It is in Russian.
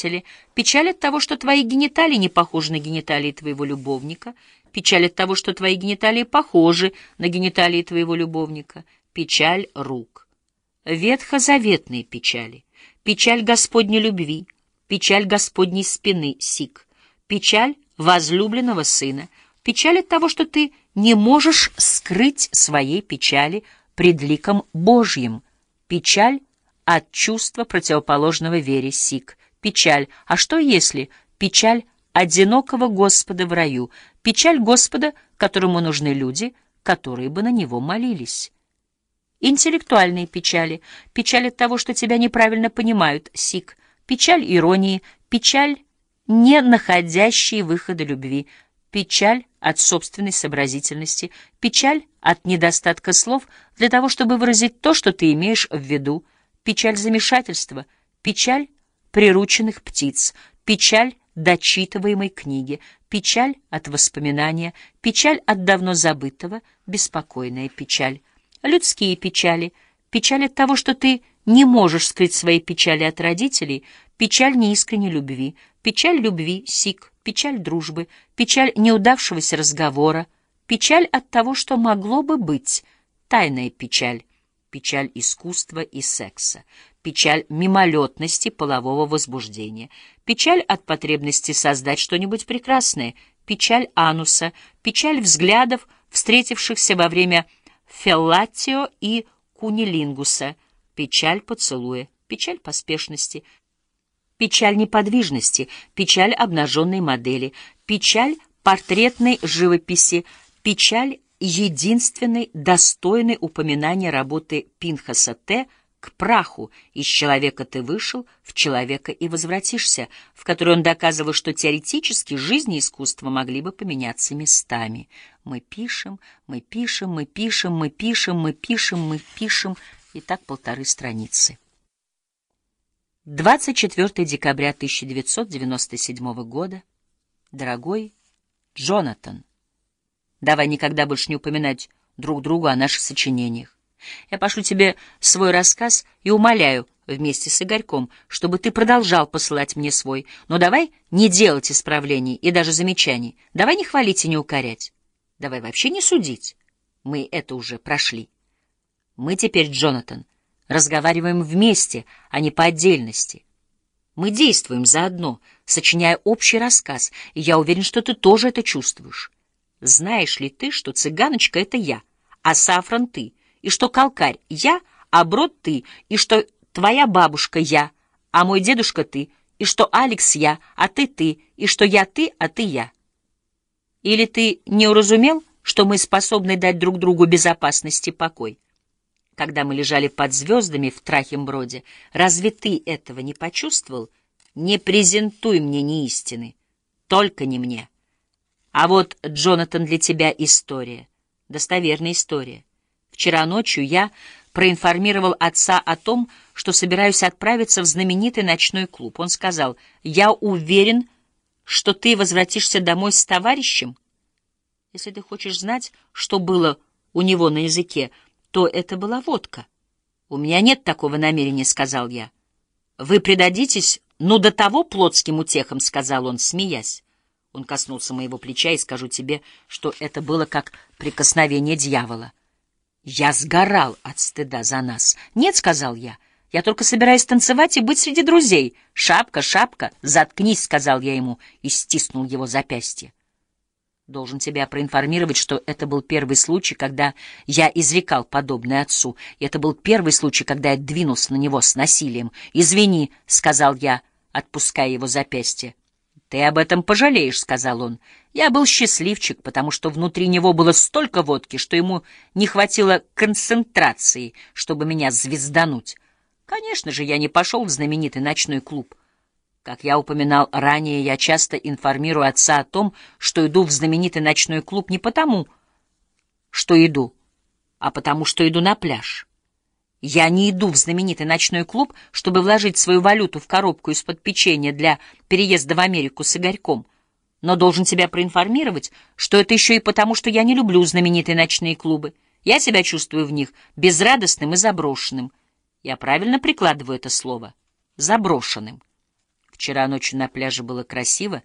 родители, печаль от того, что твои гениталии не похожи на гениталии твоего любовника, печаль от того, что твои гениталии похожи на гениталии твоего любовника, печаль рук. Ветхозаветные печали, печаль Господней любви, печаль Господней спины, сик, печаль возлюбленного сына, печаль от того, что ты не можешь скрыть своей печали пред ликом Божьим, печаль от чувства противоположного вере, сик, печаль, а что если печаль одинокого Господа в раю, печаль Господа, которому нужны люди, которые бы на него молились? Интеллектуальные печали, печаль от того, что тебя неправильно понимают, сик, печаль иронии, печаль, не находящие выхода любви, печаль от собственной сообразительности, печаль от недостатка слов для того, чтобы выразить то, что ты имеешь в виду, печаль замешательства, печаль прирученных птиц, печаль дочитываемой книги, печаль от воспоминания, печаль от давно забытого, беспокойная печаль. Людские печали, печаль от того, что ты не можешь скрыть свои печали от родителей, печаль неискренней любви, печаль любви, сик, печаль дружбы, печаль неудавшегося разговора, печаль от того, что могло бы быть, тайная печаль, печаль искусства и секса, печаль мимолетности полового возбуждения, печаль от потребности создать что-нибудь прекрасное, печаль ануса, печаль взглядов, встретившихся во время феллатио и кунилингуса, печаль поцелуя, печаль поспешности, печаль неподвижности, печаль обнаженной модели, печаль портретной живописи, печаль единственной достойной упоминания работы Пинхаса Т к праху из человека ты вышел, в человека и возвратишься, в которой он доказывал, что теоретически жизнь и искусство могли бы поменяться местами. Мы пишем, мы пишем, мы пишем, мы пишем, мы пишем, мы пишем, и так полторы страницы. 24 декабря 1997 года. Дорогой Джонатан, давай никогда больше не упоминать друг другу о наших сочинениях. Я пошлю тебе свой рассказ и умоляю вместе с Игорьком, чтобы ты продолжал посылать мне свой. Но давай не делать исправлений и даже замечаний. Давай не хвалить и не укорять. Давай вообще не судить. Мы это уже прошли. Мы теперь, Джонатан, разговариваем вместе, а не по отдельности. Мы действуем заодно, сочиняя общий рассказ, и я уверен, что ты тоже это чувствуешь. Знаешь ли ты, что цыганочка — это я, а сафран — ты — и что Калкарь — я, а Брод — ты, и что твоя бабушка — я, а мой дедушка — ты, и что Алекс — я, а ты — ты, и что я — ты, а ты — я. Или ты не уразумел, что мы способны дать друг другу безопасность и покой? Когда мы лежали под звездами в Трахимброде, разве ты этого не почувствовал? Не презентуй мне ни истины, только не мне. А вот, Джонатан, для тебя история, достоверная история. Вчера ночью я проинформировал отца о том, что собираюсь отправиться в знаменитый ночной клуб. Он сказал, «Я уверен, что ты возвратишься домой с товарищем». Если ты хочешь знать, что было у него на языке, то это была водка. «У меня нет такого намерения», — сказал я. «Вы предадитесь, ну, до того плотским утехам», — сказал он, смеясь. Он коснулся моего плеча, и скажу тебе, что это было как прикосновение дьявола. Я сгорал от стыда за нас. «Нет», — сказал я, — «я только собираюсь танцевать и быть среди друзей». «Шапка, шапка, заткнись», — сказал я ему и стиснул его запястье. Должен тебя проинформировать, что это был первый случай, когда я изрекал подобное отцу, и это был первый случай, когда я двинулся на него с насилием. «Извини», — сказал я, отпуская его запястье. «Ты об этом пожалеешь», — сказал он. Я был счастливчик, потому что внутри него было столько водки, что ему не хватило концентрации, чтобы меня звездануть. Конечно же, я не пошел в знаменитый ночной клуб. Как я упоминал ранее, я часто информирую отца о том, что иду в знаменитый ночной клуб не потому, что иду, а потому что иду на пляж. Я не иду в знаменитый ночной клуб, чтобы вложить свою валюту в коробку из-под печенья для переезда в Америку с Игорьком но должен тебя проинформировать, что это еще и потому, что я не люблю знаменитые ночные клубы. Я себя чувствую в них безрадостным и заброшенным. Я правильно прикладываю это слово? Заброшенным. Вчера ночью на пляже было красиво,